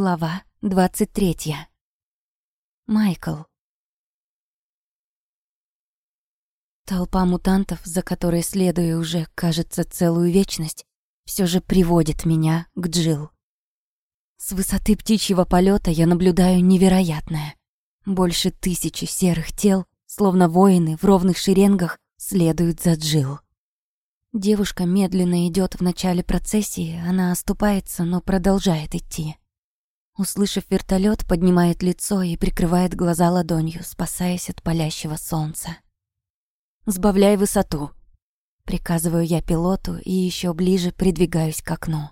Глава 23. Майкл. Толпа мутантов, за которой следую уже, кажется, целую вечность, все же приводит меня к Джил. С высоты птичьего полета я наблюдаю невероятное. Больше тысячи серых тел, словно воины в ровных шеренгах, следуют за Джил. Девушка медленно идет в начале процессии, она оступается, но продолжает идти. Услышав вертолет, поднимает лицо и прикрывает глаза ладонью, спасаясь от палящего солнца. «Сбавляй высоту», — приказываю я пилоту и еще ближе придвигаюсь к окну.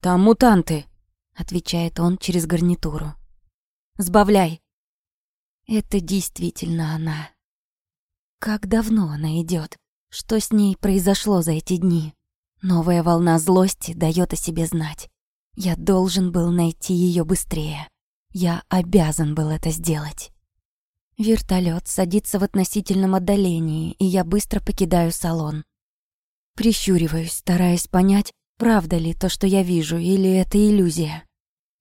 «Там мутанты», — отвечает он через гарнитуру. «Сбавляй». Это действительно она. Как давно она идет? Что с ней произошло за эти дни? Новая волна злости дает о себе знать. Я должен был найти ее быстрее. Я обязан был это сделать. Вертолет садится в относительном отдалении, и я быстро покидаю салон. Прищуриваюсь, стараясь понять, правда ли то, что я вижу, или это иллюзия.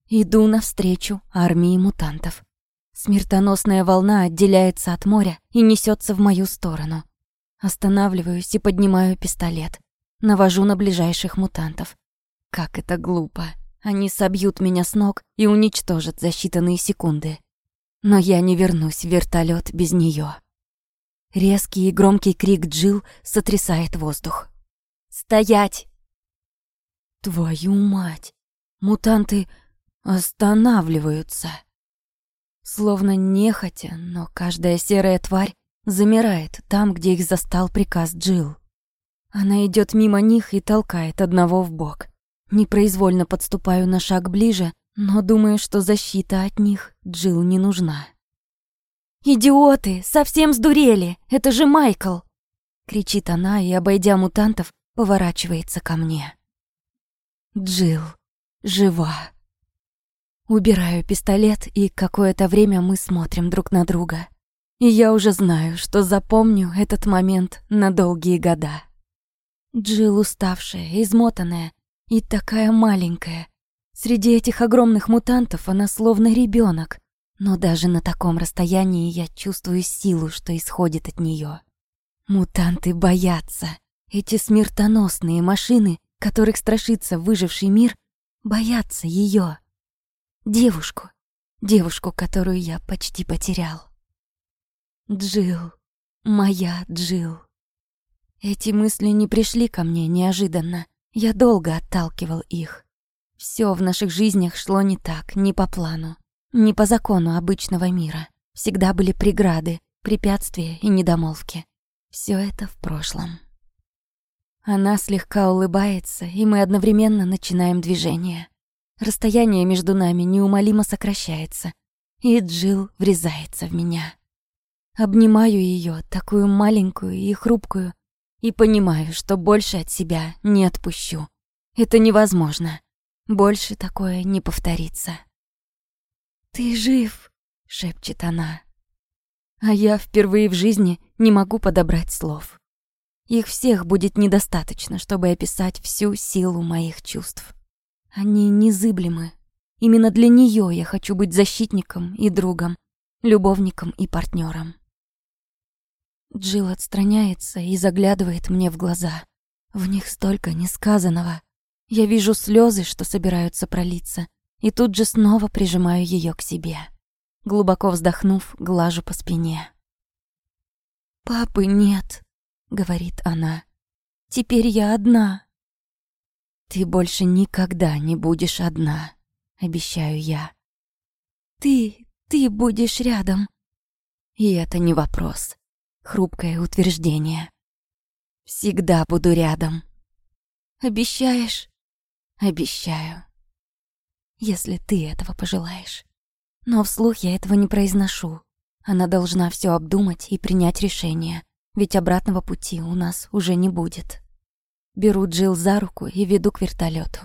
Иду навстречу армии мутантов. Смертоносная волна отделяется от моря и несется в мою сторону. Останавливаюсь и поднимаю пистолет. Навожу на ближайших мутантов. Как это глупо. Они собьют меня с ног и уничтожат за считанные секунды но я не вернусь в вертолет без нее. Резкий и громкий крик Джил сотрясает воздух. «Стоять!» Твою мать! Мутанты останавливаются. Словно нехотя, но каждая серая тварь замирает там, где их застал приказ Джил. Она идет мимо них и толкает одного в бок. Непроизвольно подступаю на шаг ближе, но думаю, что защита от них Джил не нужна. «Идиоты! Совсем сдурели! Это же Майкл!» Кричит она и, обойдя мутантов, поворачивается ко мне. Джил жива. Убираю пистолет, и какое-то время мы смотрим друг на друга. И я уже знаю, что запомню этот момент на долгие года. Джил уставшая, измотанная и такая маленькая, Среди этих огромных мутантов она словно ребенок, но даже на таком расстоянии я чувствую силу, что исходит от нее. Мутанты боятся. Эти смертоносные машины, которых страшится выживший мир, боятся ее. Девушку. Девушку, которую я почти потерял. Джил, Моя Джил. Эти мысли не пришли ко мне неожиданно. Я долго отталкивал их. Все в наших жизнях шло не так, не по плану, не по закону обычного мира. Всегда были преграды, препятствия и недомолвки. Все это в прошлом. Она слегка улыбается, и мы одновременно начинаем движение. Расстояние между нами неумолимо сокращается, и Джил врезается в меня. Обнимаю ее, такую маленькую и хрупкую, и понимаю, что больше от себя не отпущу. Это невозможно. Больше такое не повторится. «Ты жив!» — шепчет она. А я впервые в жизни не могу подобрать слов. Их всех будет недостаточно, чтобы описать всю силу моих чувств. Они незыблемы. Именно для нее я хочу быть защитником и другом, любовником и партнером. Джилл отстраняется и заглядывает мне в глаза. В них столько несказанного. Я вижу слезы, что собираются пролиться, и тут же снова прижимаю ее к себе. Глубоко вздохнув, глажу по спине. «Папы нет», — говорит она. «Теперь я одна». «Ты больше никогда не будешь одна», — обещаю я. «Ты, ты будешь рядом». И это не вопрос. Хрупкое утверждение. «Всегда буду рядом». «Обещаешь?» Обещаю. Если ты этого пожелаешь. Но вслух я этого не произношу. Она должна все обдумать и принять решение, ведь обратного пути у нас уже не будет. Беру Джил за руку и веду к вертолету.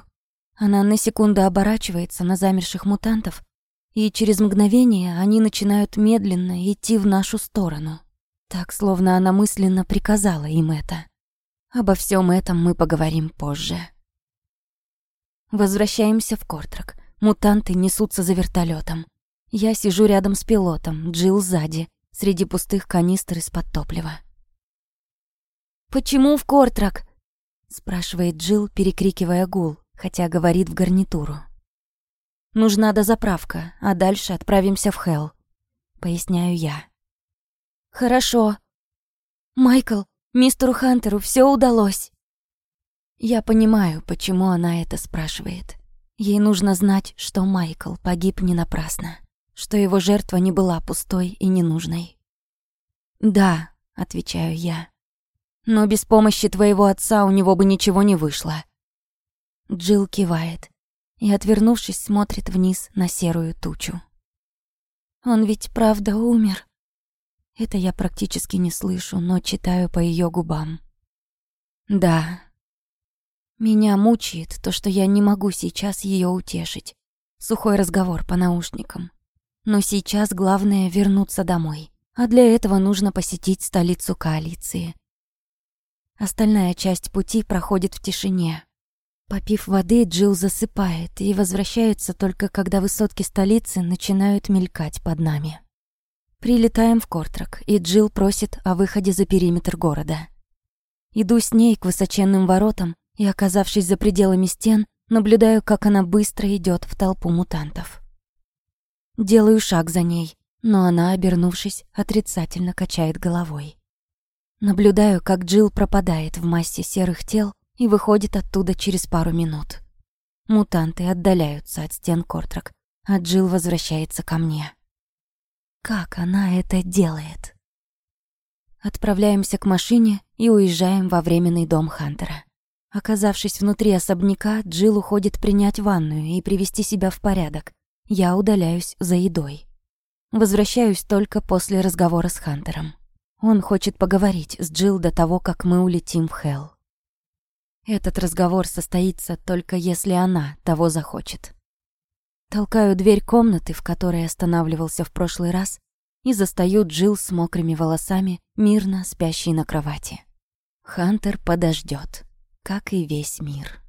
Она на секунду оборачивается на замерших мутантов, и через мгновение они начинают медленно идти в нашу сторону. Так, словно она мысленно приказала им это. Обо всем этом мы поговорим позже. Возвращаемся в Кортрак. Мутанты несутся за вертолетом. Я сижу рядом с пилотом, Джилл сзади, среди пустых канистр из-под топлива. «Почему в Кортрак?» — спрашивает Джилл, перекрикивая гул, хотя говорит в гарнитуру. «Нужна дозаправка, а дальше отправимся в Хелл», — поясняю я. «Хорошо. Майкл, мистеру Хантеру все удалось». Я понимаю, почему она это спрашивает. Ей нужно знать, что Майкл погиб не напрасно, что его жертва не была пустой и ненужной. «Да», — отвечаю я, но без помощи твоего отца у него бы ничего не вышло. Джилл кивает и, отвернувшись, смотрит вниз на серую тучу. Он ведь правда умер. Это я практически не слышу, но читаю по ее губам. Да. Меня мучает то, что я не могу сейчас ее утешить. Сухой разговор по наушникам. Но сейчас главное вернуться домой. А для этого нужно посетить столицу коалиции. Остальная часть пути проходит в тишине. Попив воды, Джилл засыпает и возвращается только когда высотки столицы начинают мелькать под нами. Прилетаем в Кортрак, и Джилл просит о выходе за периметр города. Иду с ней к высоченным воротам и, оказавшись за пределами стен, наблюдаю, как она быстро идет в толпу мутантов. Делаю шаг за ней, но она, обернувшись, отрицательно качает головой. Наблюдаю, как Джилл пропадает в массе серых тел и выходит оттуда через пару минут. Мутанты отдаляются от стен Кортрак, а Джилл возвращается ко мне. Как она это делает? Отправляемся к машине и уезжаем во временный дом Хантера. Оказавшись внутри особняка, Джилл уходит принять ванную и привести себя в порядок. Я удаляюсь за едой. Возвращаюсь только после разговора с Хантером. Он хочет поговорить с Джилл до того, как мы улетим в Хелл. Этот разговор состоится только если она того захочет. Толкаю дверь комнаты, в которой останавливался в прошлый раз, и застаю Джилл с мокрыми волосами, мирно спящей на кровати. Хантер подождет, как и весь мир.